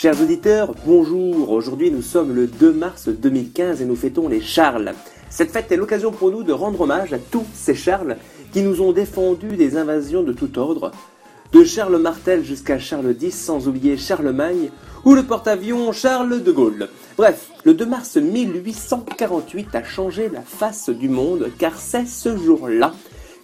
Chers auditeurs, bonjour. Aujourd'hui, nous sommes le 2 mars 2015 et nous fêtons les Charles. Cette fête est l'occasion pour nous de rendre hommage à tous ces Charles qui nous ont défendu des invasions de tout ordre, de Charles Martel jusqu'à Charles X, sans oublier Charlemagne ou le porte-avions Charles de Gaulle. Bref, le 2 mars 1848 a changé la face du monde car c'est ce jour-là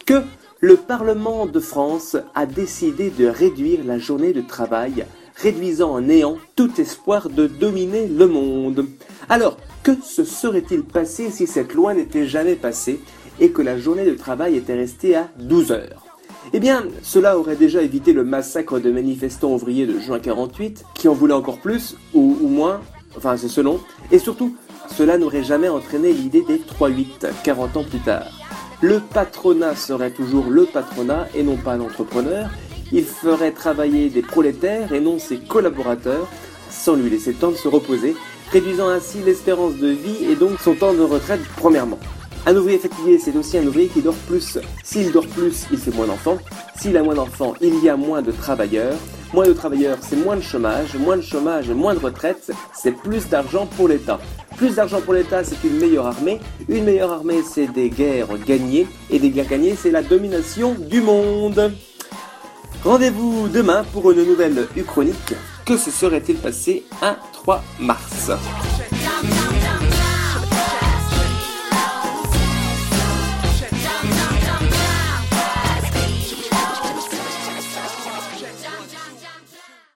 que le Parlement de France a décidé de réduire la journée de travail, réduisant en néant tout espoir de dominer le monde. Alors, que se serait-il passé si cette loi n'était jamais passée et que la journée de travail était restée à 12 heures? Eh bien, cela aurait déjà évité le massacre de manifestants ouvriers de juin 48, qui en voulaient encore plus, ou, moins, enfin c'est selon, et surtout, cela n'aurait jamais entraîné l'idée des 3-8, 40 ans plus tard. Le patronat serait toujours le patronat et non pas l'entrepreneur, il ferait travailler des prolétaires et non ses collaborateurs, sans lui laisser le temps de se reposer, réduisant ainsi l'espérance de vie et donc son temps de retraite premièrement. Un ouvrier fatigué, c'est aussi un ouvrier qui dort plus. S'il dort plus, il fait moins d'enfants. S'il a moins d'enfants, il y a moins de travailleurs. Moins de travailleurs, c'est moins de chômage. Moins de chômage moins de retraite, c'est plus d'argent pour l'État. Plus d'argent pour l'État, c'est une meilleure armée. Une meilleure armée, c'est des guerres gagnées. Et des guerres gagnées, c'est la domination du monde. Rendez-vous demain pour une nouvelle Uchronique. Que se serait-il passé un 3 mars?